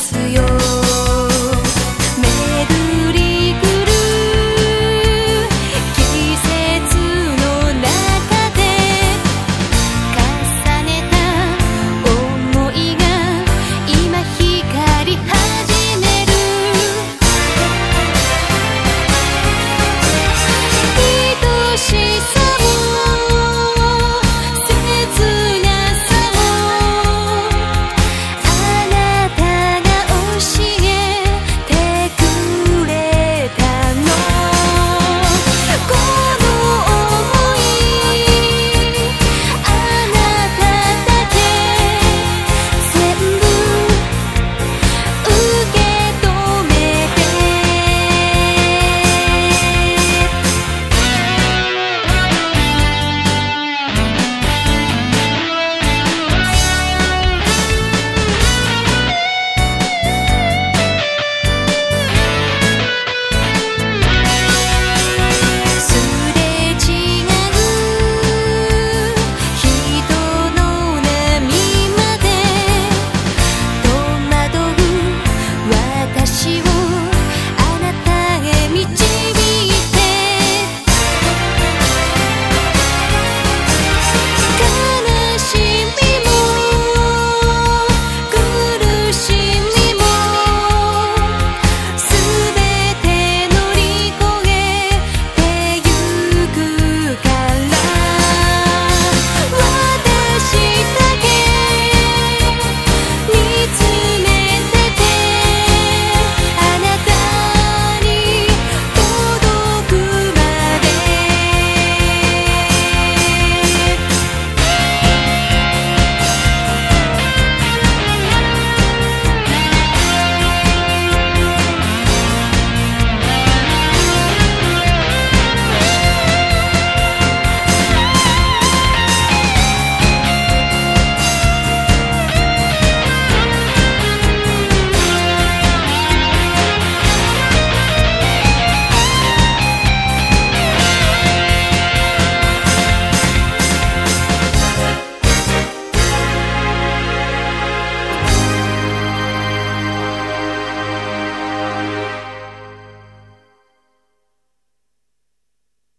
すよ